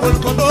quando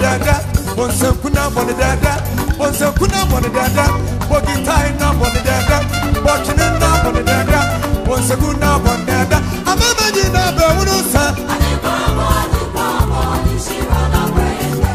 daga. Bonse kuna bone daga. Bonse kuna bone daga. Bogi tai na bone daga. Bochine na bone daga. Bonse kuna bone daga. Amama ni na be unusa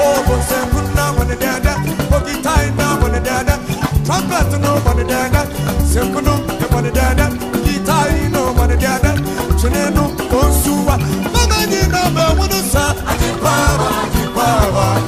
oh bonse kuna bone daga. Bogi tai na bone daga. Trumpet no bone daga. Sempunu ne bone daga. Gitai no bone daga. Chine no bonsuwa mama ni na be unusa Adipa, adipa baba.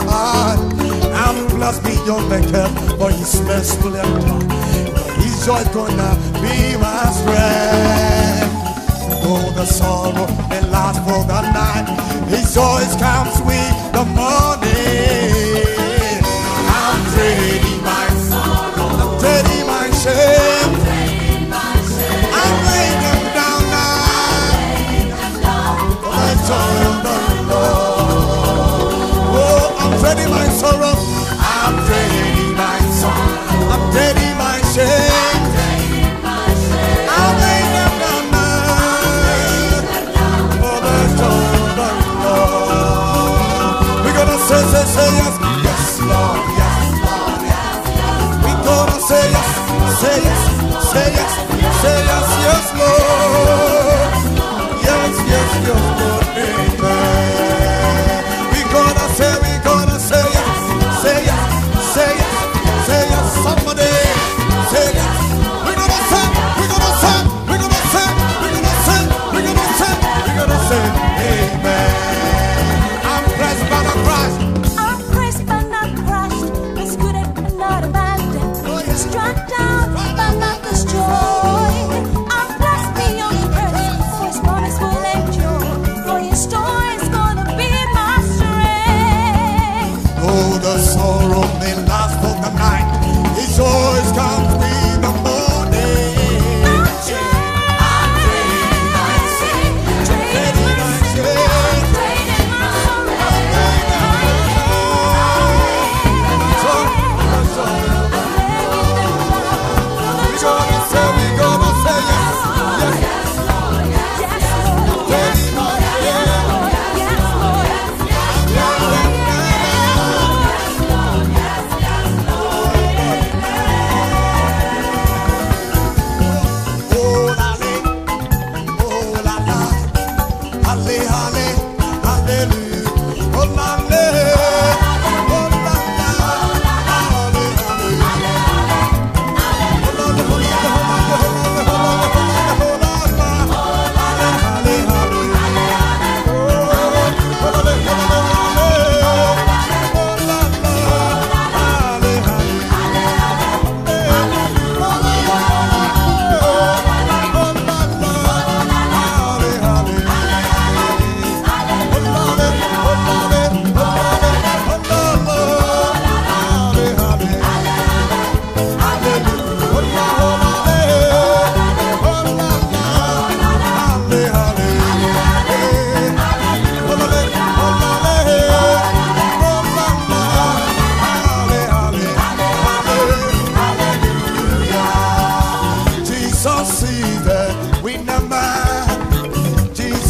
I'm and bless beyond the curve for his merciful and His joy gonna be my strength. Though the sorrow may last for the night, his joy comes with the morning. Say yes, say yes, say yes, yes,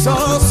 sauce.